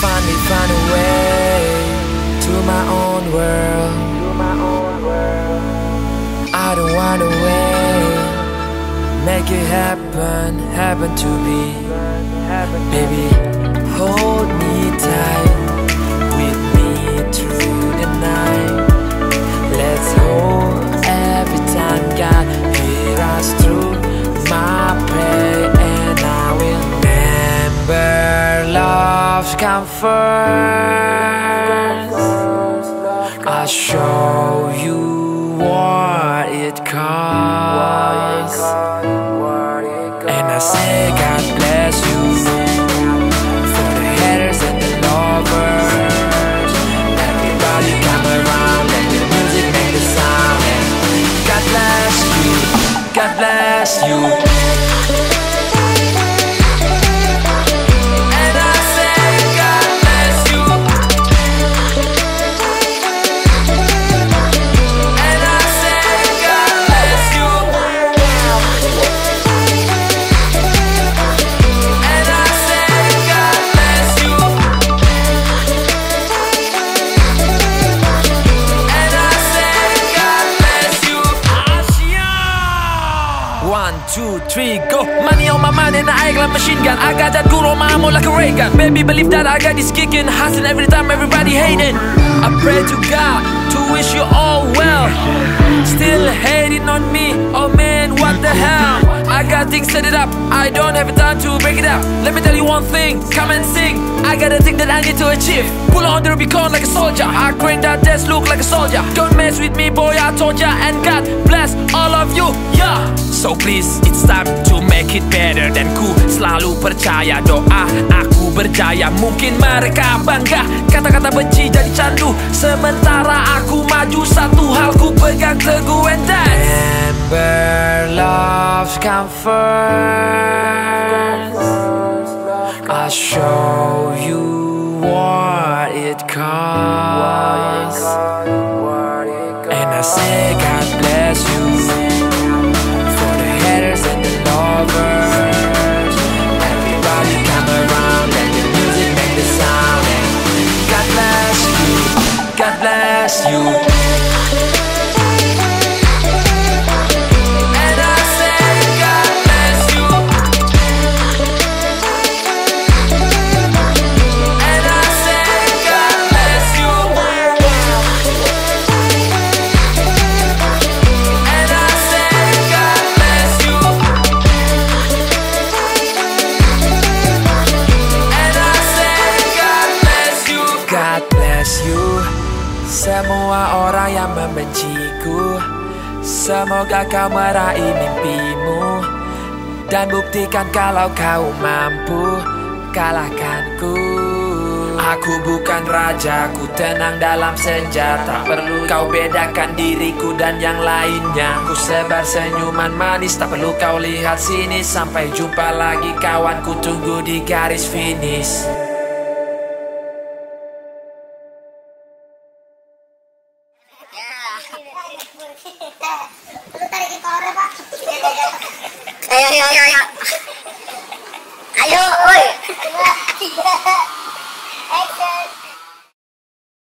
finally found a way to my own world. I don't wanna wait. Make it happen, happen to me. Baby, hold me tight first. I'll show you what it costs. And I say, God bless you for the haters and the lovers. Everybody come around, let the music make the sound. God bless you, God bless you. One, two, three, go. Money on my mind and I like machine gun. I got that good on my armor like a ray gun. Baby, believe that I got this kicking, hustling every time everybody hating. I pray to God to wish you all well. Still hating on me, oh man, what the hell? Got things set it up, I don't have time to break it up. Let me tell you one thing, come and sing. I got a thing that I need to achieve. Pull on the Rubicon like a soldier. I crank that desk, look like a soldier. Don't mess with me, boy, I told ya. And God bless all of you, yeah. So please, it's time to make it better Dan ku selalu percaya doa aku berjaya Mungkin mereka bangga Kata-kata benci jadi candu Sementara aku maju Satu hal ku pegang teguh and that's Remember love's come first I'll show you what it costs And I say God bless you for the haters and the lovers. Everybody come around, the music make the sound. And God bless you, God bless you. Semua orang yang membenciku, semoga kau meraih mimpimu. Dan buktikan kalau kau mampu kalahkanku. Aku bukan raja, ku tenang dalam senjata Perlu kau bedakan diriku dan yang lainnya. Ku sebar senyuman manis, tak perlu kau lihat sini. Sampai jumpa lagi kawan, ku tunggu di garis finish Ayo, ayo, ayo, ayo. Ayo, woi. Dua, tiga. Action.